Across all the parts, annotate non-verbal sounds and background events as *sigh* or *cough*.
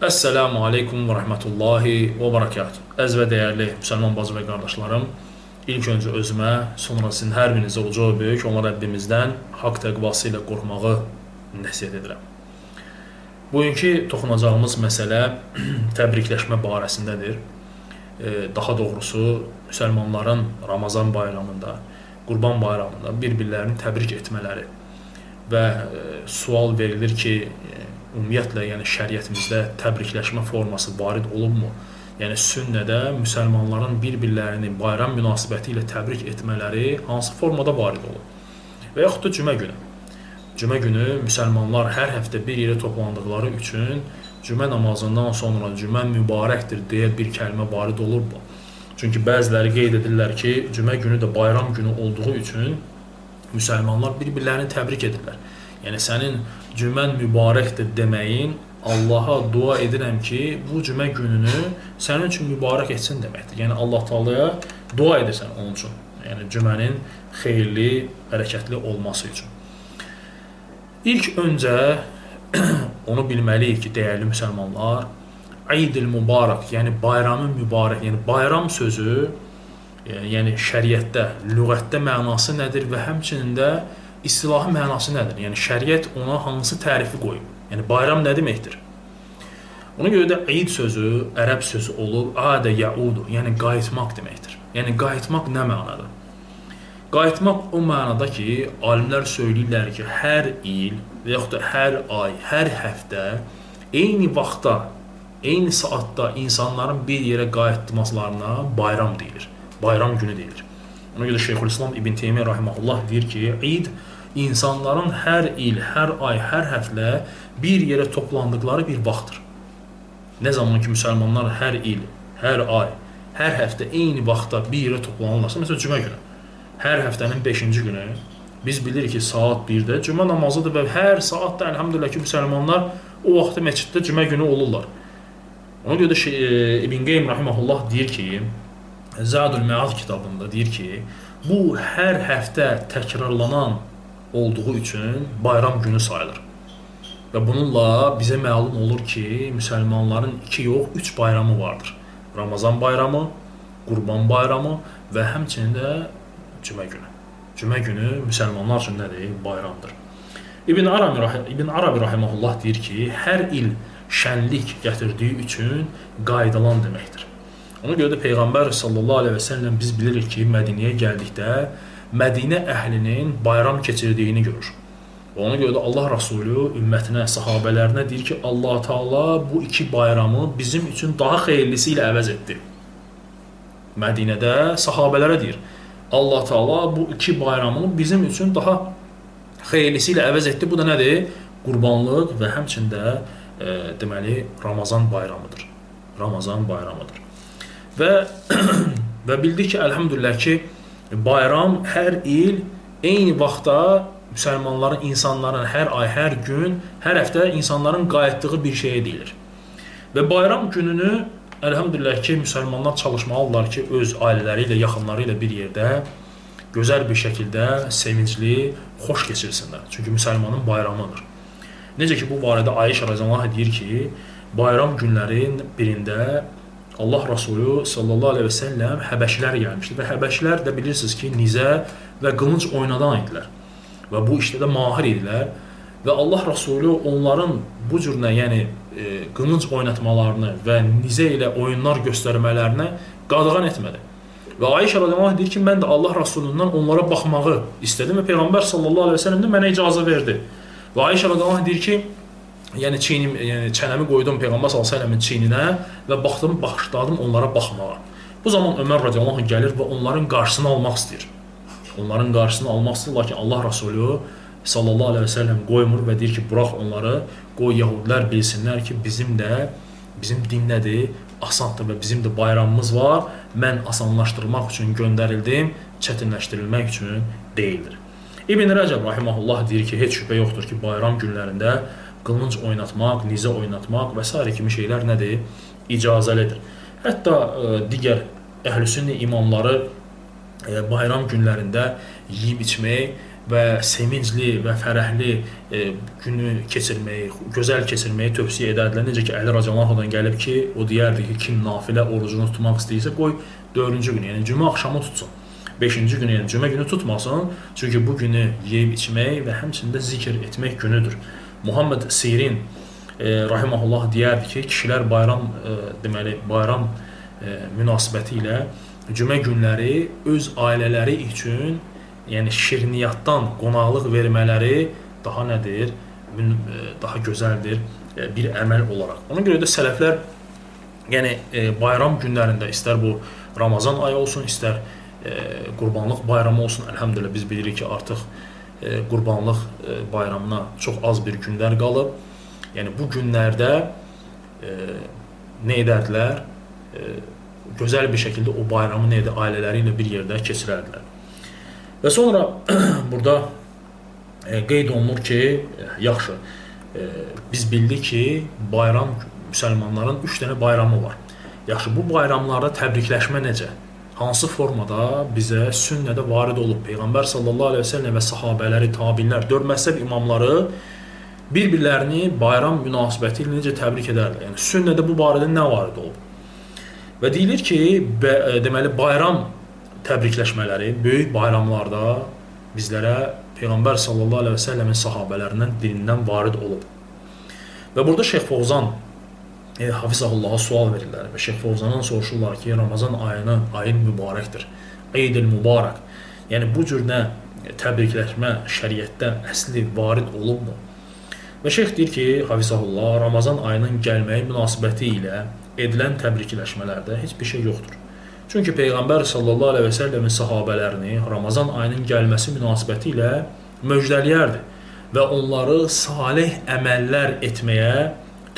Əssəlamu aleykum və rəhmətullahi və barakatuh. Əz və dəyərli müsəlman bacı və qardaşlarım, ilk öncə özümə, sonra sizin hər birinizə uca və böyük olan Rəbbimizdən haqq təqvası ilə qorxmağı nəsiyyət edirəm. Bugünkü toxunacağımız məsələ *clears throat* təbrikləşmə barəsindədir. Daha doğrusu, müsəlmanların Ramazan bayramında, Qurban bayramında bir-birlərini təbrik etmələri və sual verilir ki, ümumiyyətlə, yəni şəriətimizdə təbrikləşmə forması varid olubmu? Yəni sünnədə müsəlmanların bir-birlərini bayram münasibəti ilə təbrik etmələri hansı formada varid olub? Və yaxud da cümə günü. Cümə günü müsəlmanlar hər həftə bir yerə toplandıqları üçün cümə namazından sonra cümə mübarəkdir deyə bir kəlmə varid olurmu? Çünki bəziləri qeyd edirlər ki, cümə günü də bayram günü olduğu üçün müsəlmanlar bir-birlərini təbrik edirlər. Yəni sənin cümən mübarəkdir deməyin Allaha dua edirəm ki, bu cümə gününü sənin üçün mübarək etsin deməkdir. Yəni Allah Taalaya dua edirsən onun üçün. Yəni cümənin xeyirli, bərəkətli olması üçün. İlk öncə *clears throat* onu bilməliyik ki, dəyərli müsəlmanlar, Eid-il Mübarək, yəni bayramın mübarək, yəni bayram sözü, yəni şəriətdə, lüğətdə mənası nədir və həmçinin də istilahi mənası nədir? Yəni şəriət ona hansı tərifi qoyub? Yəni bayram nə deməkdir? Ona görə də Eid sözü ərəb sözü olub adə yaudu, yəni qayıtmaq deməkdir. Yəni qayıtmaq nə mənada? Qayıtmaq o mənada ki, alimlər söyləyirlər ki, hər il və yaxud da hər ay, hər həftə eyni vaxtda, eyni saatda insanların bir yerə qayıtmaslarına bayram deyilir. Bayram günü deyilir. Ona görə Şeyxülislam İbn Teymiyyə rahimehullah deyir ki, Eid insanların hər il, hər ay, hər həftə bir yerə toplandıqları bir vaxtdır. Nə zaman ki müsəlmanlar hər il, hər ay, hər həftə eyni vaxtda bir yerə toplanırlarsa, məsələn cümə günü, hər həftənin 5-ci günü biz bilirik ki, saat 1-də cümə namazıdır və hər saatda əlhəmdülillah ki, müsəlmanlar o vaxtda məsciddə cümə günü olurlar. Ona görə də şey, e, İbn Qeym rahimehullah deyir ki, Zadul Məad kitabında deyir ki, bu hər həftə təkrarlanan olduğu üçün bayram günü sayılır. Və bununla bizə məlum olur ki, müsəlmanların 2 yox, 3 bayramı vardır. Ramazan bayramı, Qurban bayramı və həmçinin də cümə günü. Cümə günü müsəlmanlar üçün nədir? Bayramdır. İbn Arabi İbn Arabi rahimehullah deyir ki, hər il şənlik gətirdiyi üçün qaydalan deməkdir. Ona görə də Peyğəmbər sallallahu əleyhi və səlləm biz bilirik ki, Mədinəyə gəldikdə Mədinə əhlinin bayram keçirdiyini görür. Ona görə də Allah Rəsulü ümmətinə, sahabələrinə deyir ki, Allah Taala bu iki bayramı bizim üçün daha xeyirlisi ilə əvəz etdi. Mədinədə sahabələrə deyir, Allah Taala bu iki bayramı bizim üçün daha xeyirlisi ilə əvəz etdi. Bu da nədir? Qurbanlıq və həmçində e, deməli Ramazan bayramıdır. Ramazan bayramıdır. Və *clears throat* və bildik ki, əlhəmdülillah ki, bayram hər il eyni vaxtda müsəlmanların, insanların hər ay, hər gün, hər həftə insanların qayıtdığı bir şeyə deyilir. Və bayram gününü əlhəmdülillah ki, müsəlmanlar çalışmalıdırlar ki, öz ailələri ilə, yaxınları ilə bir yerdə gözəl bir şəkildə sevincli, xoş keçirsinlər. Çünki müsəlmanın bayramıdır. Necə ki, bu barədə Ayşə rəziyallahu deyir ki, bayram günlərin birində Allah Rasulü sallallahu əleyhi və səlləm Həbəşilər gəlmişdi və Həbəşilər də bilirsiniz ki, nizə və qılınc oynadan idilər. Və bu işdə də mahir idilər və Allah Rasulü onların bu cürnə, yəni e, qılınc oynatmalarını və nizə ilə oyunlar göstərmələrinə qadağan etmədi. Və Ayşə rəziyallahu deyir ki, mən də Allah Rasulundan onlara baxmağı istədim və Peyğəmbər sallallahu əleyhi və səlləm də mənə icazə verdi. Və Ayşə rəziyallahu deyir ki, yəni çiynim, yəni çənəmi qoydum Peyğəmbər sallallahu əleyhi çiyninə və baxdım, başladım onlara baxmağa. Bu zaman Ömər radiyallahu anh gəlir və onların qarşısını almaq istəyir. Onların qarşısını almaq istəyir, lakin Allah Rəsulü sallallahu əleyhi və səlləm qoymur və deyir ki, burax onları, qoy yəhudilər bilsinlər ki, bizim də bizim din nədir? Asandır və bizim də bayramımız var. Mən asanlaşdırmaq üçün göndərildim, çətinləşdirilmək üçün deyildir. İbn Rəcəb rahimehullah deyir ki, heç şübhə yoxdur ki, bayram günlərində qılınc oynatmaq, nizə oynatmaq və s. kimi şeylər nədir? İcazəlidir. Hətta ə, e, digər əhlüsünnə imamları ə, e, bayram günlərində yeyib içmək, və sevincli və fərəhli e, günü keçirməyi, gözəl keçirməyi tövsiyə edərdilər. Necə ki Əli radiyallahu gəlib ki, o deyərdi ki, kim nafilə orucunu tutmaq istəyirsə, qoy 4-cü gün, yəni cümə axşamı tutsun. 5-ci günü, yəni cümə günü tutmasın, çünki bu günü yeyib içmək və həmçində zikr etmək günüdür. Muhammed Sirin e, rahimehullah deyərdi ki, kişilər bayram e, deməli bayram e, münasibəti ilə cümə günləri öz ailələri üçün yəni şirniyyatdan qonaqlıq vermələri daha nədir? E, daha gözəldir e, bir əməl olaraq. Ona görə də sələflər yəni e, bayram günlərində istər bu Ramazan ayı olsun, istər qurbanlıq bayramı olsun, əlhəmdülillah biz bilirik ki, artıq qurbanlıq bayramına çox az bir günlər qalıb. Yəni bu günlərdə nə edərdilər? Gözəl bir şəkildə o bayramı nə edə ailələri ilə bir yerdə keçirərdilər. Və sonra *clears throat* burada e, qeyd olunur ki, e, yaxşı, e, biz bildik ki, bayram müsəlmanların 3 dənə bayramı var. Yaxşı, bu bayramlarda təbrikləşmə necə? Hansı formada bizə sünnədə varid olub? Peyğəmbər sallallahu əleyhi və səlləm və sahabeləri, təbiinlər, dörd məzhəb imamları bir-birlərini bayram münasibəti ilə necə təbrik edərlər? Yəni sünnədə bu barədə nə varid olub? Və deyilir ki, bə, deməli bayram təbrikləşmələri böyük bayramlarda bizlərə Peyğəmbər sallallahu əleyhi və səlləmin sahabələrindən dilindən varid olub. Və burada Şeyx Fovzan e, Hafizahullaha sual verirlər və Şeyx Fovzandan soruşurlar ki, Ramazan ayını ayın mübarəkdir. Eid-el mübarək. Yəni bu cür nə təbrikləşmə şəriətdə əsli varid olubmu? Və şeyx deyir ki, Hafizahullah, Ramazan ayının gəlməyi münasibəti ilə edilən təbrikləşmələrdə heç bir şey yoxdur. Çünki Peyğəmbər sallallahu əleyhi və səlləmin sahabələrini Ramazan ayının gəlməsi münasibəti ilə möjdələyərdi və onları salih əməllər etməyə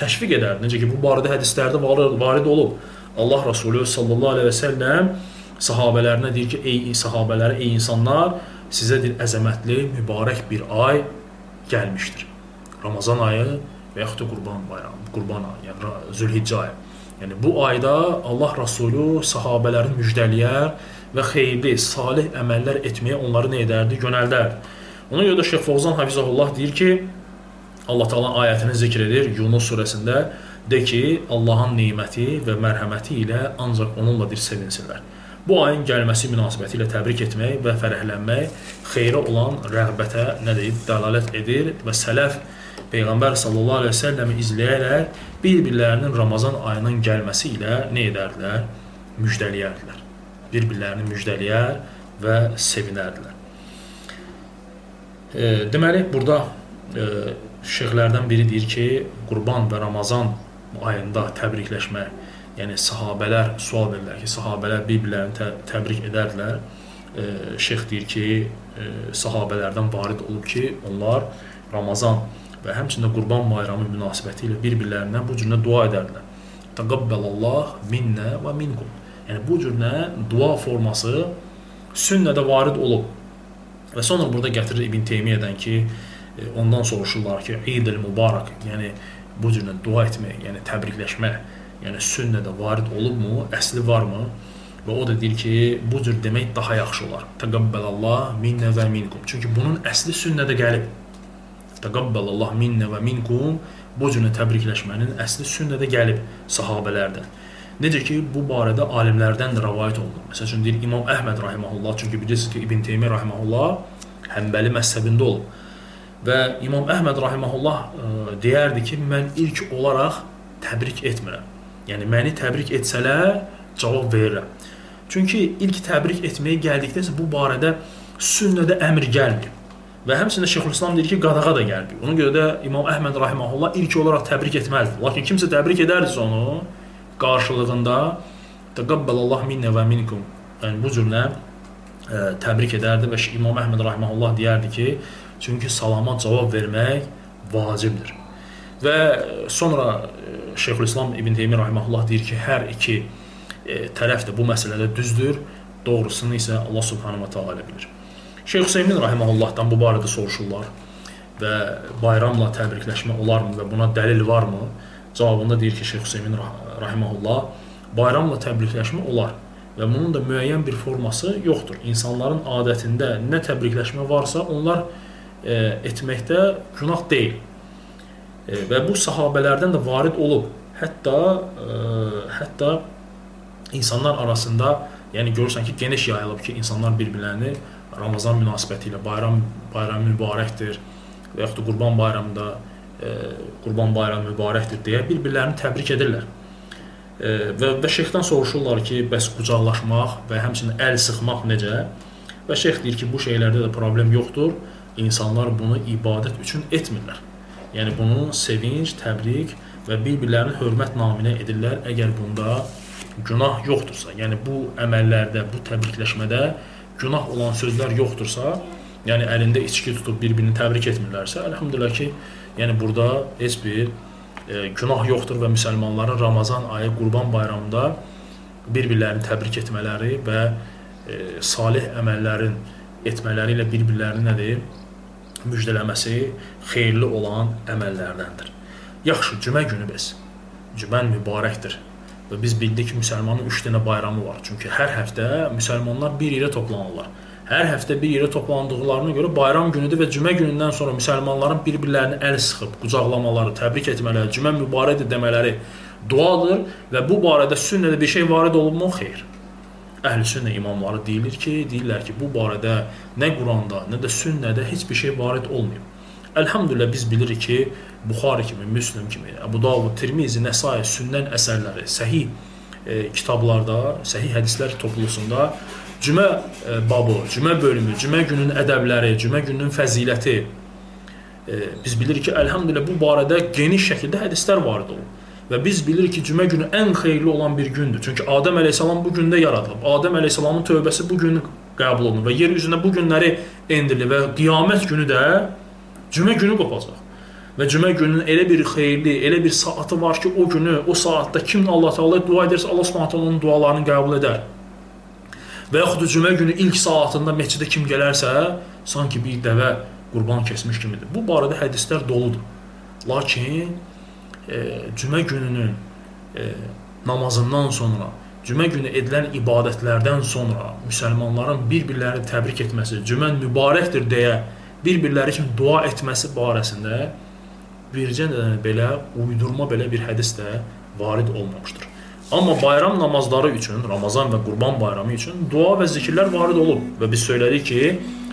təşviq edərdi. Necə ki, bu barədə hədislərdə varid olub. Allah Rasulü sallallahu əleyhi və səlləm sahabələrinə deyir ki, ey sahabələri, ey insanlar, sizə deyir əzəmətli, mübarək bir ay gəlmişdir. Ramazan ayı və yaxud da Qurban bayramı, Qurban ayı, yəni Zülhiccə ayı. Yəni bu ayda Allah Rəsulu sahabeləri müjdələyər və xeyirli, salih əməllər etməyə onları nə edərdi? Yönəldərdi. Ona görə də Şeyx Fovzan Hafizəhullah deyir ki, Allah Taala ayətini zikr edir Yunus surəsində de ki, Allahın neməti və mərhəməti ilə ancaq onunla bir sevinsinlər. Bu ayın gəlməsi münasibəti ilə təbrik etmək və fərəhlənmək xeyrə olan rəğbətə nə deyib dəlalət edir və sələf Peyğəmbər sallallahu əleyhi və səlləmi izləyərək bir-birlərinin Ramazan ayının gəlməsi ilə nə edərdilər? Müjdələyərdilər. Bir-birlərini müjdələyər və sevinərdilər. E, deməli, burada e, şeyxlərdən biri deyir ki, Qurban və Ramazan ayında təbrikləşmək, yəni sahabələr sual verirlər ki, sahabələr bir-birlərini tə təbrik edərdilər. E, şeyx deyir ki, e, sahabələrdən varid olub ki, onlar Ramazan və həmçində Qurban Bayramı münasibəti ilə bir-birlərindən bu cürlə dua edərdilər. Təqabbalallah minnə və minkum. Yəni bu cürlə dua forması sünnədə varid olub. Və sonra burada gətirir İbn Teymiyyədən ki, ondan soruşurlar ki, Eid-el Mübarək, yəni bu cürlə dua etmək, yəni təbrikləşmək, yəni sünnədə varid olubmu, əsli varmı? Və o da deyir ki, bu cür demək daha yaxşı olar. Təqabbalallah minnə və minkum. Çünki bunun əsli sünnədə gəlib. Təqabbalallah minnə və minkum bu cürə təbrikləşmənin əsli sünnədə gəlib sahabələrdən. Necə ki, bu barədə alimlərdən də rəvayət olunur. Məsəl üçün deyir İmam Əhməd rahimehullah, çünki bilirsiniz ki, İbn Teymiyyə rahimehullah Həmbəli məzhəbində olub. Və İmam Əhməd rahimehullah e, deyərdi ki, mən ilk olaraq təbrik etmirəm. Yəni məni təbrik etsələr cavab verirəm. Çünki ilk təbrik etməyə gəldikdə isə bu barədə sünnədə əmr gəlmir. Və həmçinin Şeyxülislam deyir ki, qadağa da gəldi. Ona görə də İmam Əhməd rahimehullah ilk olaraq təbrik etməzdi. Lakin kimsə təbrik edərdisə onu qarşılığında təqabbalallah minnə və minkum. Yəni bu cümlə ə, e, təbrik edərdi və İmam Əhməd rahimehullah deyərdi ki, çünki salama cavab vermək vacibdir. Və sonra e, Şeyxülislam İbn Teymiyyə rahimehullah deyir ki, hər iki e, tərəf də bu məsələdə düzdür. Doğrusunu isə Allah subhanahu va taala bilir. Şeyx Hüseymin rahimehullahdan bu barədə soruşurlar və bayramla təbrikləşmə olarmı və buna dəlil varmı? Cavabında deyir ki, Şeyx Hüseymin rahimehullah bayramla təbrikləşmə olar. və bunun da müəyyən bir forması yoxdur. İnsanların adətində nə təbrikləşmə varsa, onlar etməkdə günah deyil. E, və bu sahabelərdən də varid olub. Hətta e, hətta insanlar arasında, yəni görürsən ki, geniş yayılıb ki, insanlar bir-birlərini Ramazan münasibəti ilə bayram bayram mübarəkdir və yaxud da Qurban bayramında e, Qurban bayramı mübarəkdir deyə bir-birlərini təbrik edirlər. E, və və şeyxdən soruşurlar ki, bəs qucaqlaşmaq və həmçinin əl sıxmaq necə? Və şeyx deyir ki, bu şeylərdə də problem yoxdur. İnsanlar bunu ibadət üçün etmirlər. Yəni bunu sevinc, təbrik və bir-birlərinin hörmət naminə edirlər əgər bunda günah yoxdursa. Yəni bu əməllərdə, bu təbrikləşmədə günah olan sözlər yoxdursa, yəni əlində içki tutub bir-birini təbrik etmirlərsə, əlhamdülillah ki, yəni burada heç bir e, günah yoxdur və müsəlmanların Ramazan ayı Qurban bayramında bir-birlərini təbrik etmələri və e, salih əməllərin etmələri ilə bir-birlərini nədir? Müjdələməsi xeyirli olan əməllərdəndir. Yaxşı, cümə günü biz. Cümən mübarəkdir. Və biz bildik ki, müsəlmanın 3 dənə bayramı var. Çünki hər həftə müsəlmanlar bir yerə toplanırlar. Hər həftə bir yerə toplandıqlarına görə bayram günüdür və cümə günündən sonra müsəlmanların bir-birlərini əl sıxıb, qucaqlamaları, təbrik etmələri, cümə mübarəkdir demələri duadır və bu barədə sünnədə bir şey varid olubmu? Xeyr. Əhl-Sünnə imamları deyilir ki, deyirlər ki, bu barədə nə Quranda, nə də sünnədə heç bir şey varid olmayıb. Elhamdülillah biz bilirik ki, Buxari kimi, Müslim kimi, Əbu Davud, Tirmizi, Nəsai, Sünnən əsərləri, səhih e, kitablarda, səhih hədislər toplusunda cümə e, babı, cümə bölümü, cümə gününün ədəbləri, cümə gününün fəziləti e, biz bilirik ki, elhamdülillah bu barədə geniş şəkildə hədislər varid olub. Və biz bilirik ki, cümə günü ən xeyirli olan bir gündür. Çünki Adəm əleyhissalam bu gündə yaradılıb. Adəm əleyhissalamın tövbəsi bu gün qəbul olunur və yer üzündə bu günləri endirilir və qiyamət günü də cümə günü qopacaq. Və cümə gününün elə bir xeyirli, elə bir saatı var ki, o günü, o saatda kim Allah Taala dua edirsə, Allah Subhanahu onun dualarını qəbul edər. Və yaxud da cümə günü ilk saatında məscidə kim gələrsə, sanki bir dəvə qurban kəsmiş kimidir. Bu barədə hədislər doludur. Lakin cümə gününün e, namazından sonra, cümə günü edilən ibadətlərdən sonra müsəlmanların bir-birlərini təbrik etməsi, cümən mübarəkdir deyə bir-birləri üçün dua etməsi barəsində bircə dənə belə uydurma belə bir hədis də varid olmamışdır. Amma bayram namazları üçün, Ramazan və Qurban bayramı üçün dua və zikirlər varid olub və biz söylədik ki,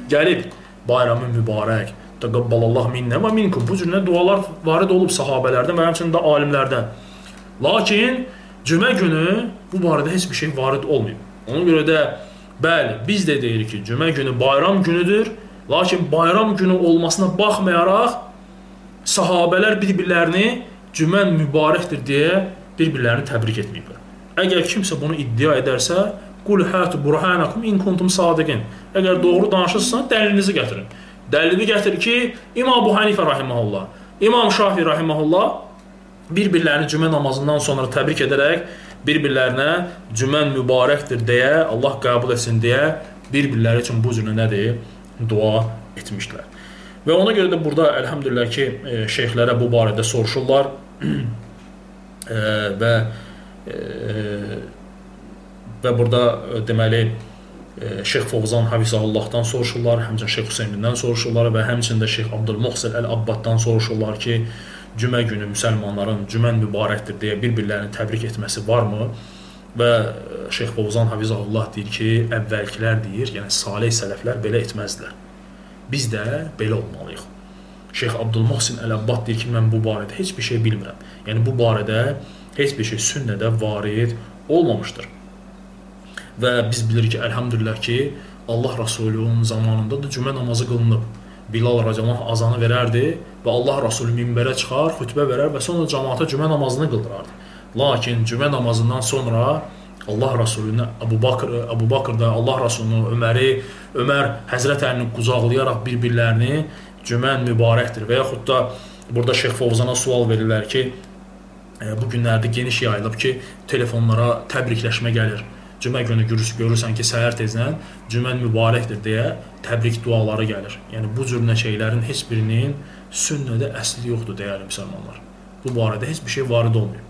gəlib bayramı mübarək, təqabbalallah minnə və minkum bu cür dualar varid olub sahabelərdən və həmçinin də alimlərdən. Lakin cümə günü bu barədə heç bir şey varid olmayıb. Ona görə də bəli, biz də deyirik ki, cümə günü bayram günüdür Lakin bayram günü olmasına baxmayaraq sahabələr bir-birlərini cümən mübarəkdir deyə bir-birlərini təbrik etməyiblər. Əgər kimsə bunu iddia edərsə, qul hatu burhanakum in kuntum sadiqin. Əgər doğru danışırsanız, dəlilinizi gətirin. Dəlili gətir ki, İmam Abu Hanifə rahimehullah, İmam Şafi rahimehullah bir-birlərini cümə namazından sonra təbrik edərək bir-birlərinə cümən mübarəkdir deyə, Allah qəbul etsin deyə bir-birləri üçün bu cür nədir? dua etmişlər. Və ona görə də burada əlhəmdülillah ki, e, şeyxlərə bu barədə soruşurlar *clears throat* e, və e, və burada deməli Şeyx Fovzan Hafizahullahdan soruşurlar, həmçinin Şeyx Hüseynindən soruşurlar və həmçinin də Şeyx Abdülmuhsin Əl-Abbaddan soruşurlar ki, cümə günü müsəlmanların cümən mübarəkdir deyə bir-birlərini təbrik etməsi varmı? Və Şeyx Fovzan Hafizahullah deyir ki, əvvəlkilər deyir, yəni salih sələflər belə etməzdilər. Biz də belə olmalıyıq. Şeyx Abdülmuhsin Əl-Abbad deyir ki, mən bu barədə heç bir şey bilmirəm. Yəni bu barədə heç bir şey sünnədə varid olmamışdır. Və biz bilirik ki, əlhamdülillah ki, Allah Rasulunun zamanında da cümə namazı qılınıb. Bilal rəziyallahu azanı verərdi və Allah Rasulü minbərə çıxar, xütbə verər və sonra cəmaata cümə namazını qıldırardı. Lakin cümə namazından sonra Allah Rasulunu Əbu Bakr, Əbu Bakr da Allah Rasulunu, Öməri, Ömər Həzrət Əlini qucaqlayaraq bir-birlərini cümən mübarəkdir və yaxud da burada Şeyx Fovzana sual verirlər ki, e, bu günlərdə geniş yayılıb ki, telefonlara təbrikləşmə gəlir. Cümə günü görürsən ki, səhər tezdən cümən mübarəkdir deyə təbrik duaları gəlir. Yəni bu cür şeylərin heç birinin sünnədə əsli yoxdur dəyərli müsəlmanlar. Bu barədə heç bir şey varid olmayıb.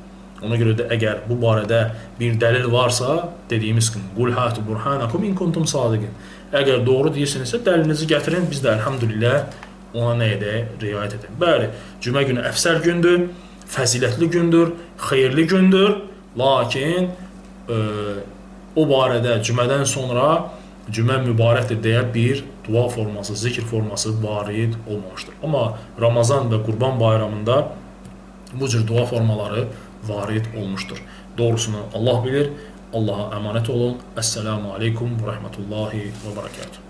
Ona görə də əgər bu barədə bir dəlil varsa, dediyimiz kimi, qul hatu burhanakum in kuntum sadiqin. Əgər doğru deyirsinizsə, dəlilinizi gətirin, biz də elhamdülillah ona nə edək, riayət edək. Bəli, cümə günü əfsər gündür, fəzilətli gündür, xeyirli gündür, lakin ə, o barədə cümədən sonra cümə mübarəkdir deyə bir dua forması, zikr forması varid olmamışdır. Amma Ramazan və Qurban bayramında bu cür dua formaları varid olmuşdur. Doğrusunu Allah bilir. Allaha əmanət olun. Əssəlamu aleykum və rəhmətullahi və bərəkatuhu.